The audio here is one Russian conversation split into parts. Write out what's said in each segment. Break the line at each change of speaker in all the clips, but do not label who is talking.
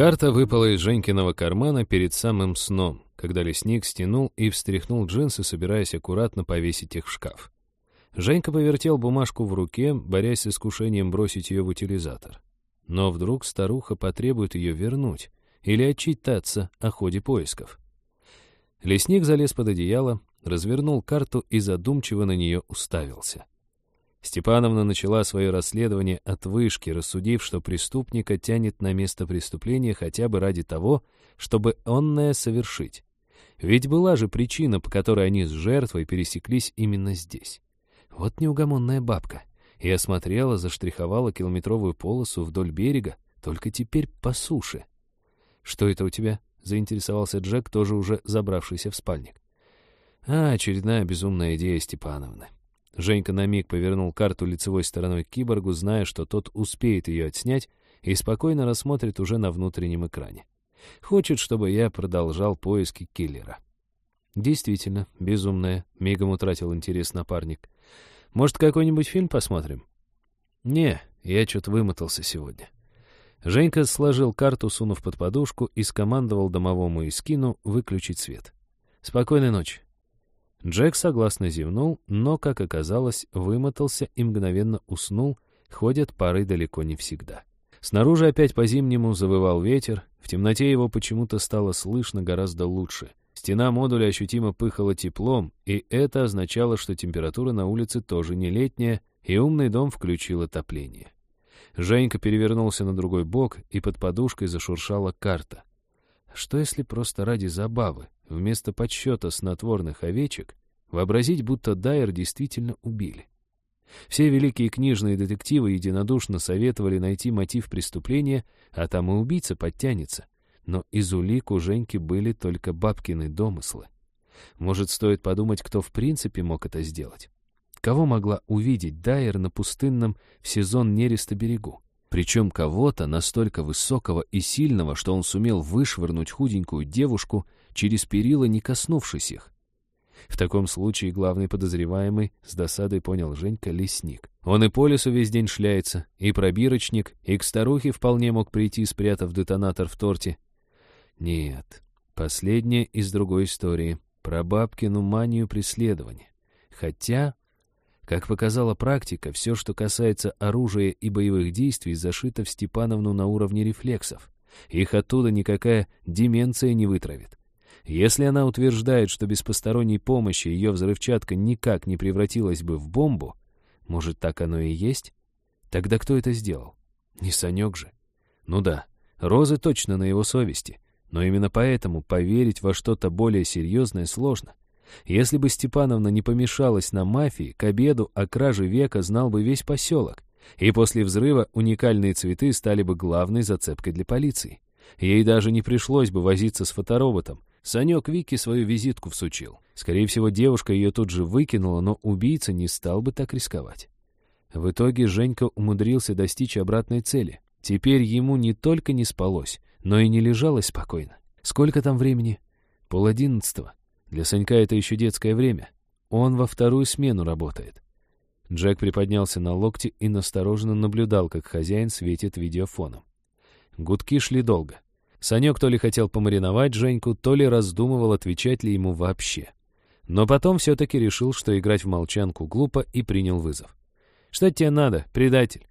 Карта выпала из Женькиного кармана перед самым сном, когда лесник стянул и встряхнул джинсы, собираясь аккуратно повесить их в шкаф. Женька повертел бумажку в руке, борясь с искушением бросить ее в утилизатор. Но вдруг старуха потребует ее вернуть или отчитаться о ходе поисков. Лесник залез под одеяло, развернул карту и задумчиво на нее уставился. Степановна начала свое расследование от вышки, рассудив, что преступника тянет на место преступления хотя бы ради того, чтобы онное совершить. Ведь была же причина, по которой они с жертвой пересеклись именно здесь. Вот неугомонная бабка. И осмотрела, заштриховала километровую полосу вдоль берега, только теперь по суше. «Что это у тебя?» — заинтересовался Джек, тоже уже забравшийся в спальник. «А, очередная безумная идея Степановны». Женька на миг повернул карту лицевой стороной к киборгу, зная, что тот успеет ее отснять и спокойно рассмотрит уже на внутреннем экране. Хочет, чтобы я продолжал поиски киллера. Действительно, безумная, мигом утратил интерес напарник. Может, какой-нибудь фильм посмотрим? Не, я что-то вымотался сегодня. Женька сложил карту, сунув под подушку, и скомандовал домовому Искину выключить свет. «Спокойной ночи». Джек согласно зевнул, но, как оказалось, вымотался и мгновенно уснул, ходят пары далеко не всегда. Снаружи опять по-зимнему завывал ветер, в темноте его почему-то стало слышно гораздо лучше. Стена модуля ощутимо пыхала теплом, и это означало, что температура на улице тоже не летняя, и умный дом включил отопление. Женька перевернулся на другой бок, и под подушкой зашуршала карта. Что если просто ради забавы, вместо подсчета снотворных овечек, вообразить, будто Дайер действительно убили? Все великие книжные детективы единодушно советовали найти мотив преступления, а там и убийца подтянется. Но из улик у Женьки были только бабкины домыслы. Может, стоит подумать, кто в принципе мог это сделать? Кого могла увидеть Дайер на пустынном в сезон нереста берегу? Причем кого-то настолько высокого и сильного, что он сумел вышвырнуть худенькую девушку через перила, не коснувшись их. В таком случае главный подозреваемый с досадой понял Женька лесник. Он и по лесу весь день шляется, и пробирочник, и к старухе вполне мог прийти, спрятав детонатор в торте. Нет, последнее из другой истории, про бабкину манию преследования. Хотя как показала практика, все, что касается оружия и боевых действий, зашито в Степановну на уровне рефлексов. Их оттуда никакая деменция не вытравит. Если она утверждает, что без посторонней помощи ее взрывчатка никак не превратилась бы в бомбу, может, так оно и есть? Тогда кто это сделал? Не Санек же. Ну да, Розы точно на его совести, но именно поэтому поверить во что-то более серьезное сложно. Если бы Степановна не помешалась на мафии, к обеду о краже века знал бы весь поселок. И после взрыва уникальные цветы стали бы главной зацепкой для полиции. Ей даже не пришлось бы возиться с фотороботом. Санек Вики свою визитку всучил. Скорее всего, девушка ее тут же выкинула, но убийца не стал бы так рисковать. В итоге Женька умудрился достичь обратной цели. Теперь ему не только не спалось, но и не лежалось спокойно. Сколько там времени? Пол одиннадцатого. Для Санька это еще детское время. Он во вторую смену работает. Джек приподнялся на локти и настороженно наблюдал, как хозяин светит видеофоном. Гудки шли долго. Санек то ли хотел помариновать Женьку, то ли раздумывал, отвечать ли ему вообще. Но потом все-таки решил, что играть в молчанку глупо, и принял вызов. «Что тебе надо, предатель?»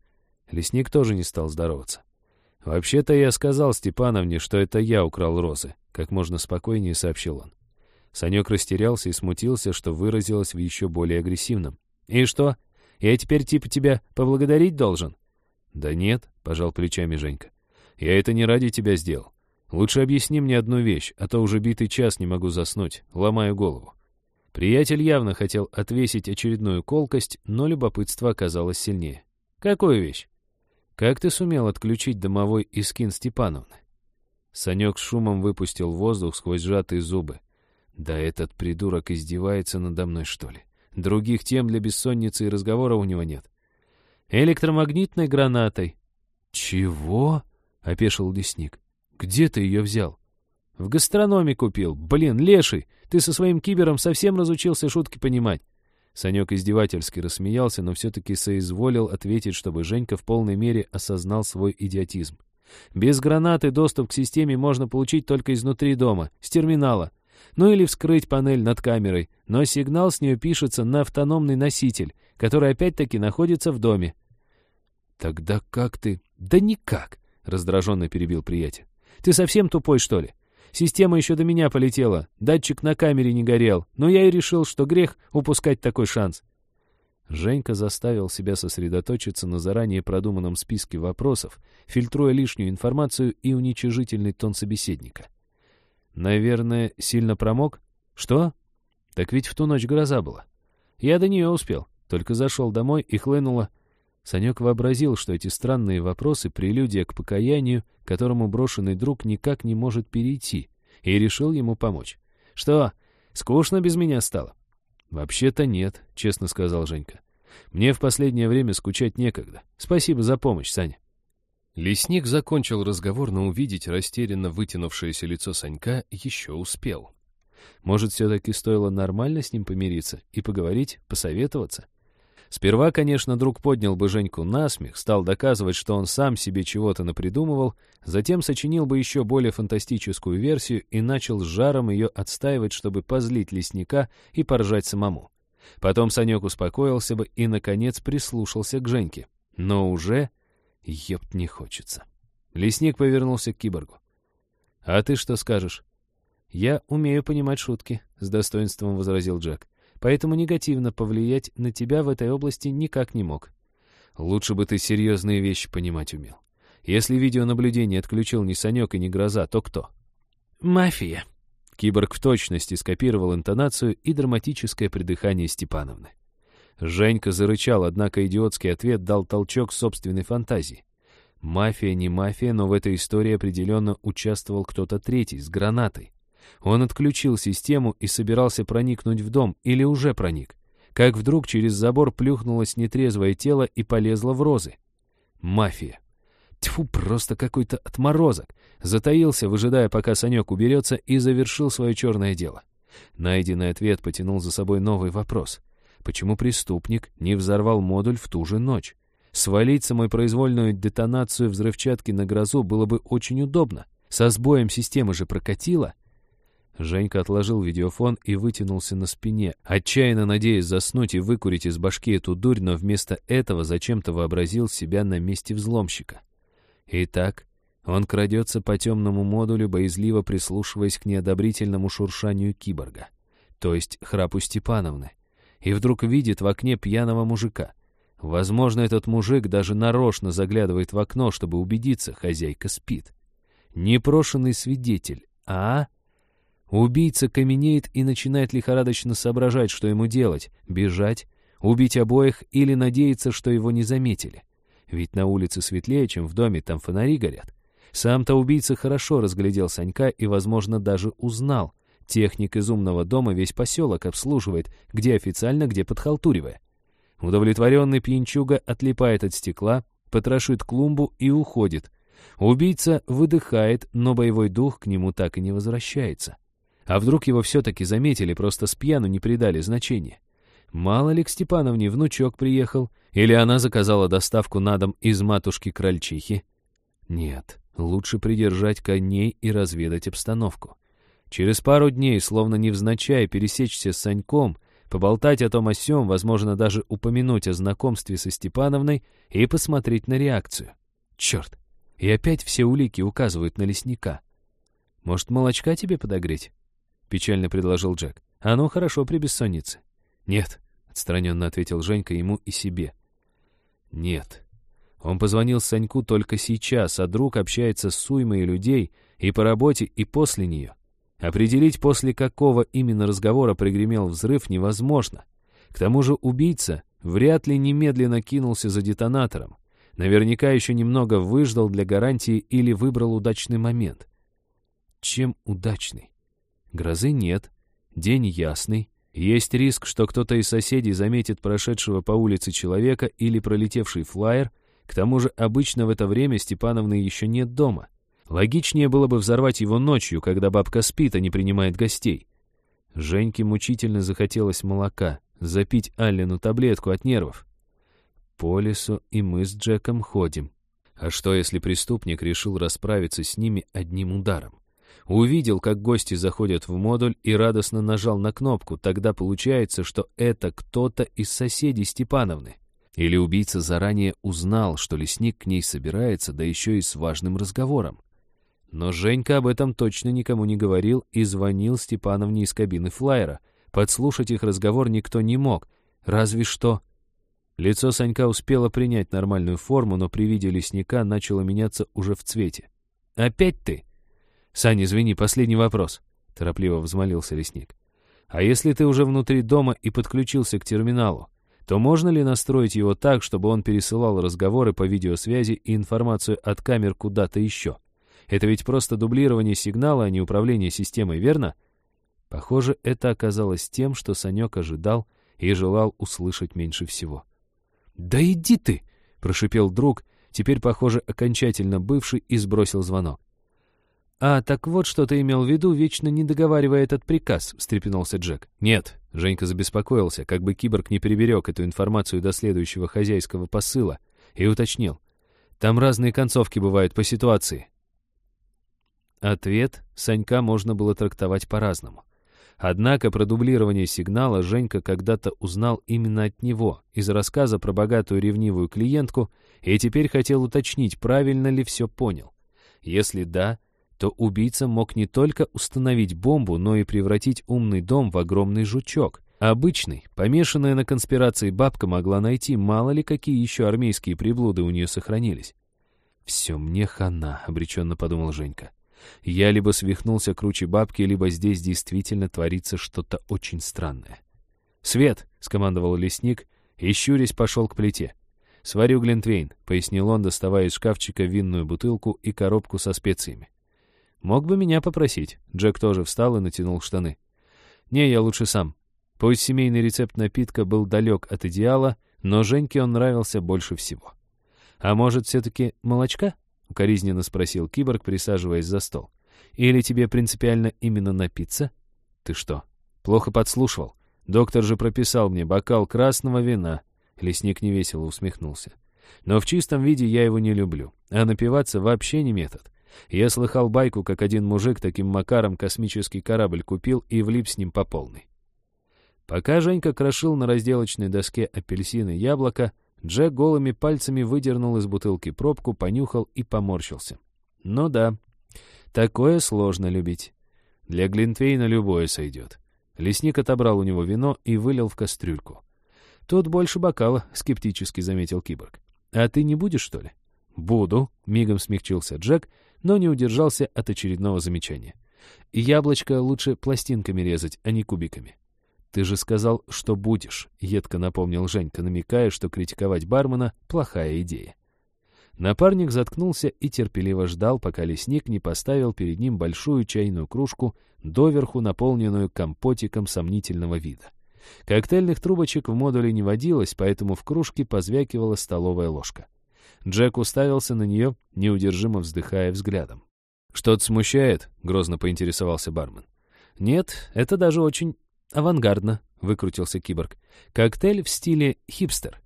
Лесник тоже не стал здороваться. «Вообще-то я сказал Степановне, что это я украл розы», — как можно спокойнее сообщил он. Санек растерялся и смутился, что выразилось в еще более агрессивном. «И что? Я теперь типа тебя поблагодарить должен?» «Да нет», — пожал плечами Женька. «Я это не ради тебя сделал. Лучше объясни мне одну вещь, а то уже битый час не могу заснуть, ломаю голову». Приятель явно хотел отвесить очередную колкость, но любопытство оказалось сильнее. «Какую вещь?» «Как ты сумел отключить домовой Искин Степановны?» Санек с шумом выпустил воздух сквозь сжатые зубы. Да этот придурок издевается надо мной, что ли? Других тем для бессонницы и разговора у него нет. Электромагнитной гранатой. Чего? — опешил лесник. Где ты ее взял? В гастрономе купил. Блин, леший, ты со своим кибером совсем разучился шутки понимать. Санек издевательски рассмеялся, но все-таки соизволил ответить, чтобы Женька в полной мере осознал свой идиотизм. Без гранаты доступ к системе можно получить только изнутри дома, с терминала. Ну или вскрыть панель над камерой, но сигнал с нее пишется на автономный носитель, который опять-таки находится в доме. «Тогда как ты?» «Да никак», — раздраженно перебил приятель. «Ты совсем тупой, что ли? Система еще до меня полетела, датчик на камере не горел, но я и решил, что грех упускать такой шанс». Женька заставил себя сосредоточиться на заранее продуманном списке вопросов, фильтруя лишнюю информацию и уничижительный тон собеседника. «Наверное, сильно промок? Что? Так ведь в ту ночь гроза была. Я до нее успел, только зашел домой и хлынуло Санек вообразил, что эти странные вопросы — прелюдия к покаянию, которому брошенный друг никак не может перейти, и решил ему помочь. «Что, скучно без меня стало?» «Вообще-то нет», — честно сказал Женька. «Мне в последнее время скучать некогда. Спасибо за помощь, Саня». Лесник закончил разговор, но увидеть растерянно вытянувшееся лицо Санька еще успел. Может, все-таки стоило нормально с ним помириться и поговорить, посоветоваться? Сперва, конечно, друг поднял бы Женьку на смех, стал доказывать, что он сам себе чего-то напридумывал, затем сочинил бы еще более фантастическую версию и начал с жаром ее отстаивать, чтобы позлить лесника и поржать самому. Потом Санек успокоился бы и, наконец, прислушался к Женьке. Но уже епт не хочется. Лесник повернулся к киборгу. «А ты что скажешь?» «Я умею понимать шутки», — с достоинством возразил Джек поэтому негативно повлиять на тебя в этой области никак не мог. Лучше бы ты серьезные вещи понимать умел. Если видеонаблюдение отключил не Санек и не Гроза, то кто? Мафия. Киборг в точности скопировал интонацию и драматическое придыхание Степановны. Женька зарычал, однако идиотский ответ дал толчок собственной фантазии. Мафия не мафия, но в этой истории определенно участвовал кто-то третий, с гранатой. Он отключил систему и собирался проникнуть в дом, или уже проник. Как вдруг через забор плюхнулось нетрезвое тело и полезло в розы. Мафия. Тьфу, просто какой-то отморозок. Затаился, выжидая, пока Санек уберется, и завершил свое черное дело. Найденный ответ потянул за собой новый вопрос. Почему преступник не взорвал модуль в ту же ночь? Свалить самопроизвольную детонацию взрывчатки на грозу было бы очень удобно. Со сбоем системы же прокатило. Женька отложил видеофон и вытянулся на спине, отчаянно надеясь заснуть и выкурить из башки эту дурь, но вместо этого зачем-то вообразил себя на месте взломщика. Итак, он крадется по темному модулю, боязливо прислушиваясь к неодобрительному шуршанию киборга, то есть храпу Степановны, и вдруг видит в окне пьяного мужика. Возможно, этот мужик даже нарочно заглядывает в окно, чтобы убедиться, хозяйка спит. Непрошенный свидетель, а... Убийца каменеет и начинает лихорадочно соображать, что ему делать — бежать, убить обоих или надеяться, что его не заметили. Ведь на улице светлее, чем в доме, там фонари горят. Сам-то убийца хорошо разглядел Санька и, возможно, даже узнал. Техник из умного дома весь поселок обслуживает, где официально, где подхалтуривая. Удовлетворенный пьянчуга отлипает от стекла, потрошит клумбу и уходит. Убийца выдыхает, но боевой дух к нему так и не возвращается. А вдруг его все-таки заметили, просто с пьяну не придали значения? Мало ли к Степановне внучок приехал, или она заказала доставку на дом из матушки крольчихи? Нет, лучше придержать коней и разведать обстановку. Через пару дней, словно невзначай, пересечься с Саньком, поболтать о том о сём, возможно, даже упомянуть о знакомстве со Степановной и посмотреть на реакцию. Черт! И опять все улики указывают на лесника. Может, молочка тебе подогреть? — печально предложил Джек. «Оно «А ну, хорошо при бессоннице». «Нет», — отстраненно ответил Женька ему и себе. «Нет». Он позвонил Саньку только сейчас, а друг общается с уймой людей и по работе, и после нее. Определить, после какого именно разговора пригремел взрыв, невозможно. К тому же убийца вряд ли немедленно кинулся за детонатором. Наверняка еще немного выждал для гарантии или выбрал удачный момент. Чем удачный? Грозы нет, день ясный. Есть риск, что кто-то из соседей заметит прошедшего по улице человека или пролетевший флаер. К тому же обычно в это время Степановны еще нет дома. Логичнее было бы взорвать его ночью, когда бабка спит, а не принимает гостей. Женьке мучительно захотелось молока, запить Аллену таблетку от нервов. По лесу и мы с Джеком ходим. А что, если преступник решил расправиться с ними одним ударом? Увидел, как гости заходят в модуль и радостно нажал на кнопку. Тогда получается, что это кто-то из соседей Степановны. Или убийца заранее узнал, что лесник к ней собирается, да еще и с важным разговором. Но Женька об этом точно никому не говорил и звонил Степановне из кабины флайера. Подслушать их разговор никто не мог, разве что... Лицо Санька успело принять нормальную форму, но при виде лесника начало меняться уже в цвете. «Опять ты?» «Сань, извини, последний вопрос», — торопливо взмолился лесник. «А если ты уже внутри дома и подключился к терминалу, то можно ли настроить его так, чтобы он пересылал разговоры по видеосвязи и информацию от камер куда-то еще?» Это ведь просто дублирование сигнала, а не управление системой, верно? Похоже, это оказалось тем, что Санек ожидал и желал услышать меньше всего. «Да иди ты!» — прошипел друг, теперь, похоже, окончательно бывший, и сбросил звонок. «А, так вот, что ты имел в виду, вечно не договаривая этот приказ», — встрепенулся Джек. «Нет», — Женька забеспокоился, как бы киборг не переберег эту информацию до следующего хозяйского посыла, и уточнил. «Там разные концовки бывают по ситуации. Ответ Санька можно было трактовать по-разному. Однако про дублирование сигнала Женька когда-то узнал именно от него, из рассказа про богатую ревнивую клиентку, и теперь хотел уточнить, правильно ли все понял. Если да, то убийца мог не только установить бомбу, но и превратить умный дом в огромный жучок. Обычный, помешанная на конспирации бабка могла найти, мало ли какие еще армейские приблуды у нее сохранились. «Все мне хана», — обреченно подумал Женька. Я либо свихнулся круче бабки, либо здесь действительно творится что-то очень странное. «Свет!» — скомандовал лесник, и, щурясь, пошел к плите. «Сварю Глинтвейн», — пояснил он, доставая из шкафчика винную бутылку и коробку со специями. «Мог бы меня попросить». Джек тоже встал и натянул штаны. «Не, я лучше сам». Пусть семейный рецепт напитка был далек от идеала, но Женьке он нравился больше всего. «А может, все-таки молочка?» — укоризненно спросил киборг, присаживаясь за стол. «Или тебе принципиально именно напиться?» «Ты что, плохо подслушивал? Доктор же прописал мне бокал красного вина». Лесник невесело усмехнулся. «Но в чистом виде я его не люблю, а напиваться вообще не метод. Я слыхал байку, как один мужик таким макаром космический корабль купил и влип с ним по полной». Пока Женька крошил на разделочной доске апельсины яблоко, Джек голыми пальцами выдернул из бутылки пробку, понюхал и поморщился. Ну да, такое сложно любить. Для Глинтвейна любое сойдет. Лесник отобрал у него вино и вылил в кастрюльку. «Тут больше бокала», — скептически заметил киборг. «А ты не будешь, что ли?» «Буду», — мигом смягчился Джек, но не удержался от очередного замечания. «Яблочко лучше пластинками резать, а не кубиками». «Ты же сказал, что будешь», — едко напомнил Женька, намекая, что критиковать бармена — плохая идея. Напарник заткнулся и терпеливо ждал, пока лесник не поставил перед ним большую чайную кружку, доверху наполненную компотиком сомнительного вида. Коктейльных трубочек в модуле не водилось, поэтому в кружке позвякивала столовая ложка. Джек уставился на нее, неудержимо вздыхая взглядом. «Что-то смущает?» — грозно поинтересовался бармен. «Нет, это даже очень «Авангардно», — выкрутился киборг. «Коктейль в стиле хипстер».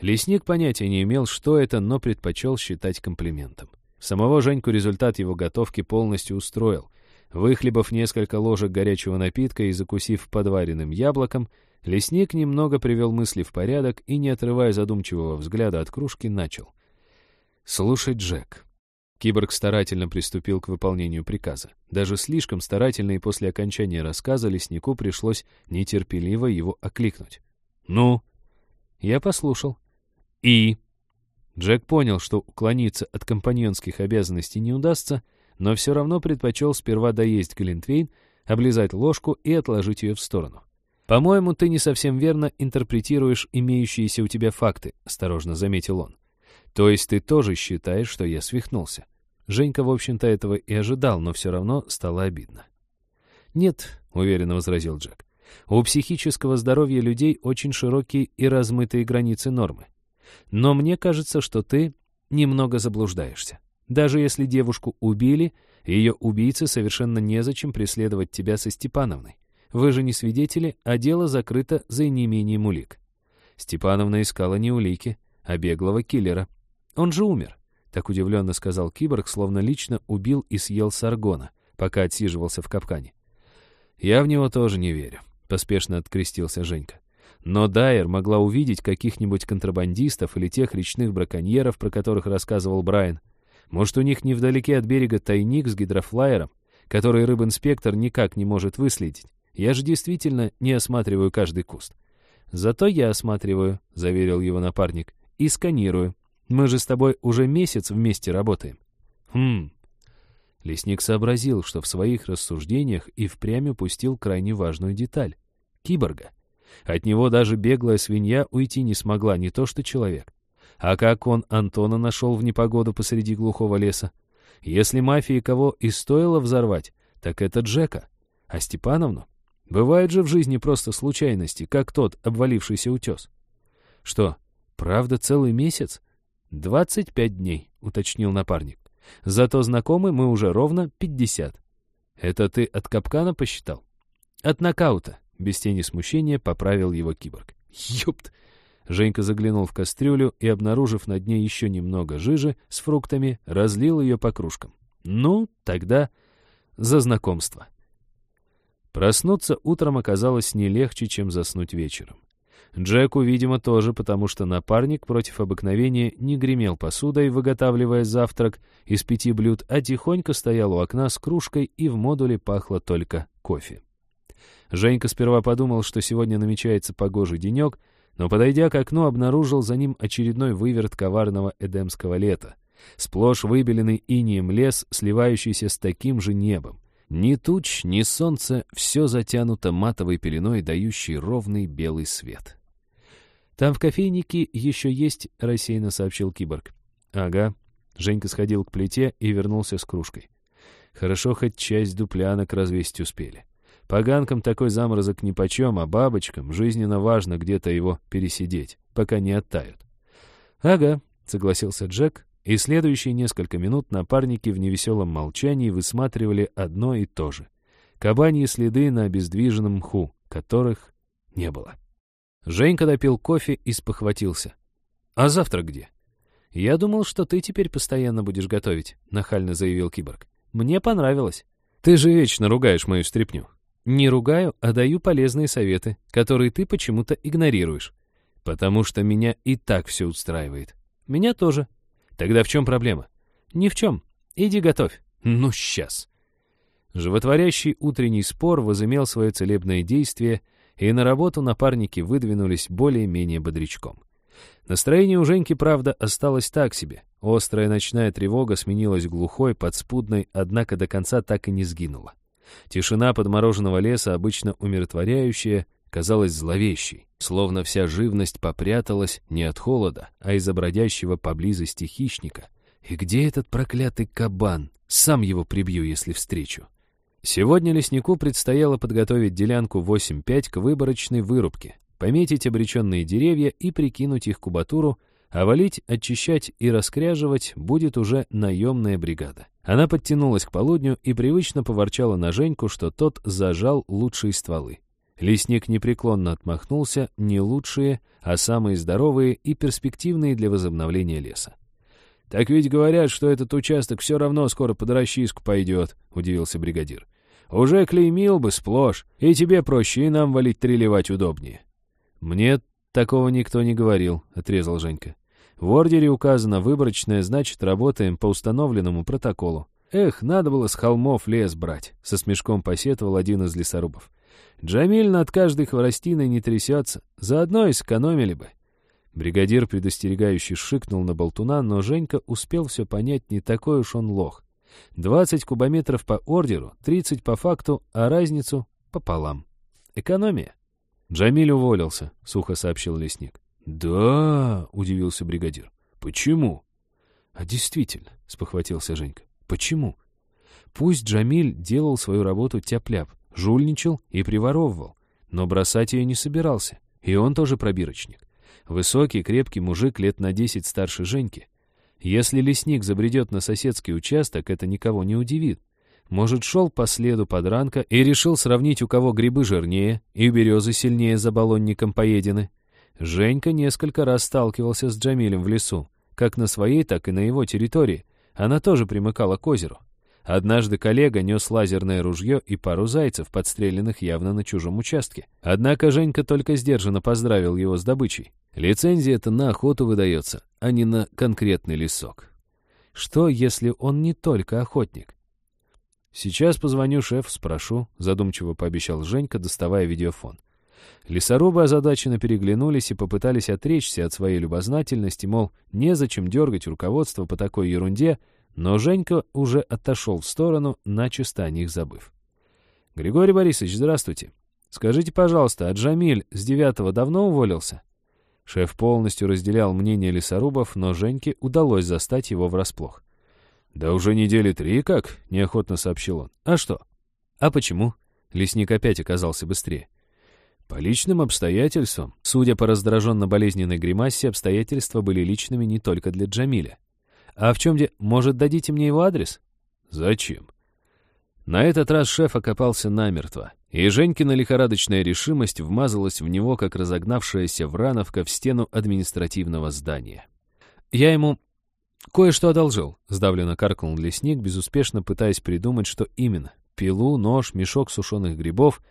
Лесник понятия не имел, что это, но предпочел считать комплиментом. Самого Женьку результат его готовки полностью устроил. Выхлебав несколько ложек горячего напитка и закусив подваренным яблоком, лесник немного привел мысли в порядок и, не отрывая задумчивого взгляда от кружки, начал. «Слушай, Джек, Киборг старательно приступил к выполнению приказа. Даже слишком старательно, и после окончания рассказа леснику пришлось нетерпеливо его окликнуть. «Ну?» Я послушал. «И?» Джек понял, что уклониться от компаньонских обязанностей не удастся, но все равно предпочел сперва доесть глинтвейн, облизать ложку и отложить ее в сторону. «По-моему, ты не совсем верно интерпретируешь имеющиеся у тебя факты», — осторожно заметил он. «То есть ты тоже считаешь, что я свихнулся?» Женька, в общем-то, этого и ожидал, но все равно стало обидно. «Нет», — уверенно возразил Джек, — «у психического здоровья людей очень широкие и размытые границы нормы. Но мне кажется, что ты немного заблуждаешься. Даже если девушку убили, ее убийце совершенно незачем преследовать тебя со Степановной. Вы же не свидетели, а дело закрыто за неимением улик. Степановна искала не улики, а беглого киллера. Он же умер. — так удивленно сказал киборг, словно лично убил и съел Саргона, пока отсиживался в капкане. «Я в него тоже не верю», — поспешно открестился Женька. Но Дайер могла увидеть каких-нибудь контрабандистов или тех речных браконьеров, про которых рассказывал Брайан. Может, у них невдалеке от берега тайник с гидрофлайером, который рыбинспектор никак не может выследить. Я же действительно не осматриваю каждый куст. «Зато я осматриваю», — заверил его напарник, — «и сканирую. Мы же с тобой уже месяц вместе работаем». «Хм». Лесник сообразил, что в своих рассуждениях и впрямь упустил крайне важную деталь — киборга. От него даже беглая свинья уйти не смогла, не то что человек. А как он Антона нашел в непогоду посреди глухого леса? Если мафии кого и стоило взорвать, так это Джека. А Степановну? Бывают же в жизни просто случайности, как тот обвалившийся утес. Что, правда целый месяц? «Двадцать пять дней», — уточнил напарник. «Зато знакомы мы уже ровно пятьдесят». «Это ты от капкана посчитал?» «От нокаута», — без тени смущения поправил его киборг. «Ёпт!» Женька заглянул в кастрюлю и, обнаружив на дне еще немного жижи с фруктами, разлил ее по кружкам. «Ну, тогда за знакомство». Проснуться утром оказалось не легче, чем заснуть вечером. Джеку, видимо, тоже, потому что напарник против обыкновения не гремел посудой, выготавливая завтрак из пяти блюд, а тихонько стоял у окна с кружкой, и в модуле пахло только кофе. Женька сперва подумал, что сегодня намечается погожий денек, но, подойдя к окну, обнаружил за ним очередной выверт коварного эдемского лета. Сплошь выбеленный инием лес, сливающийся с таким же небом. Ни туч, ни солнца, все затянуто матовой пеленой, дающей ровный белый свет. «Там в кофейнике еще есть», — рассеянно сообщил киборг. «Ага». Женька сходил к плите и вернулся с кружкой. Хорошо, хоть часть дуплянок развесить успели. Поганкам такой заморозок нипочем, а бабочкам жизненно важно где-то его пересидеть, пока не оттают. «Ага», — согласился Джек, и следующие несколько минут напарники в невеселом молчании высматривали одно и то же. Кабаньи следы на обездвиженном мху, которых не было. Женька допил кофе и спохватился. «А завтра где?» «Я думал, что ты теперь постоянно будешь готовить», — нахально заявил киборг. «Мне понравилось». «Ты же вечно ругаешь мою стряпню». «Не ругаю, а даю полезные советы, которые ты почему-то игнорируешь. Потому что меня и так все устраивает. Меня тоже», Тогда в чем проблема? Ни в чем. Иди готовь. Ну, сейчас. Животворящий утренний спор возымел свое целебное действие, и на работу напарники выдвинулись более-менее бодрячком. Настроение у Женьки, правда, осталось так себе. Острая ночная тревога сменилась глухой, подспудной, однако до конца так и не сгинула. Тишина подмороженного леса, обычно умиротворяющая, казалась зловещей, словно вся живность попряталась не от холода, а из-за бродящего поблизости хищника. И где этот проклятый кабан? Сам его прибью, если встречу. Сегодня леснику предстояло подготовить делянку 8-5 к выборочной вырубке, пометить обреченные деревья и прикинуть их кубатуру, а валить, очищать и раскряживать будет уже наемная бригада. Она подтянулась к полудню и привычно поворчала на Женьку, что тот зажал лучшие стволы. Лесник непреклонно отмахнулся, не лучшие, а самые здоровые и перспективные для возобновления леса. «Так ведь говорят, что этот участок все равно скоро под расчистку пойдет», — удивился бригадир. «Уже клеймил бы сплошь, и тебе проще, и нам валить треливать удобнее». «Мне такого никто не говорил», — отрезал Женька. «В ордере указано выборочное, значит, работаем по установленному протоколу». «Эх, надо было с холмов лес брать», — со смешком посетовал один из лесорубов. Джамиль над каждой хворостиной не трясется. Заодно и сэкономили бы. Бригадир предостерегающий шикнул на болтуна, но Женька успел все понять, не такой уж он лох. Двадцать кубометров по ордеру, тридцать по факту, а разницу пополам. Экономия. Джамиль уволился, сухо сообщил лесник. Да, удивился бригадир. Почему? А действительно, спохватился Женька. Почему? Пусть Джамиль делал свою работу тяп-ляп, жульничал и приворовывал, но бросать ее не собирался, и он тоже пробирочник. Высокий, крепкий мужик лет на десять старше Женьки. Если лесник забредет на соседский участок, это никого не удивит. Может, шел по следу подранка и решил сравнить, у кого грибы жирнее и березы сильнее за баллонником поедены. Женька несколько раз сталкивался с Джамилем в лесу, как на своей, так и на его территории. Она тоже примыкала к озеру. Однажды коллега нес лазерное ружье и пару зайцев, подстреленных явно на чужом участке. Однако Женька только сдержанно поздравил его с добычей. Лицензия это на охоту выдается, а не на конкретный лесок. Что, если он не только охотник? «Сейчас позвоню шеф, спрошу», — задумчиво пообещал Женька, доставая видеофон. Лесорубы озадаченно переглянулись и попытались отречься от своей любознательности, мол, незачем дергать руководство по такой ерунде, но Женька уже отошел в сторону, начисто о них забыв. «Григорий Борисович, здравствуйте. Скажите, пожалуйста, а Джамиль с девятого давно уволился?» Шеф полностью разделял мнение лесорубов, но Женьке удалось застать его врасплох. «Да уже недели три как?» — неохотно сообщил он. «А что?» «А почему?» Лесник опять оказался быстрее. «По личным обстоятельствам». Судя по раздраженно-болезненной гримасе, обстоятельства были личными не только для Джамиля. «А в чем де... Может, дадите мне его адрес?» «Зачем?» На этот раз шеф окопался намертво, и Женькина лихорадочная решимость вмазалась в него, как разогнавшаяся врановка в стену административного здания. «Я ему кое-что одолжил», — сдавленно каркнул лесник, безуспешно пытаясь придумать, что именно. Пилу, нож, мешок сушеных грибов.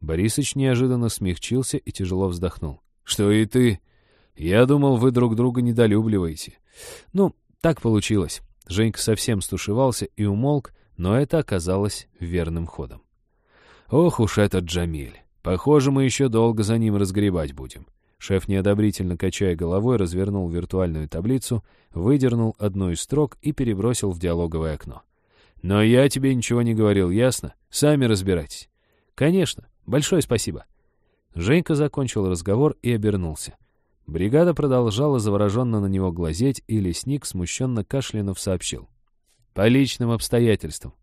Борисыч неожиданно смягчился и тяжело вздохнул. «Что и ты? Я думал, вы друг друга недолюбливаете. Ну, так получилось». Женька совсем стушевался и умолк, но это оказалось верным ходом. Ох уж этот Джамиль. Похоже, мы еще долго за ним разгребать будем. Шеф, неодобрительно качая головой, развернул виртуальную таблицу, выдернул одну из строк и перебросил в диалоговое окно. «Но я тебе ничего не говорил, ясно? Сами разбирайтесь». «Конечно. Большое спасибо». Женька закончил разговор и обернулся. Бригада продолжала завороженно на него глазеть, и лесник, смущенно кашлянув, сообщил. По личным обстоятельствам.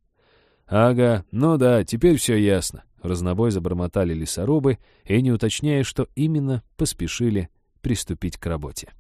Ага, ну да, теперь все ясно. Разнобой забормотали лесорубы и, не уточняя, что именно, поспешили приступить к работе.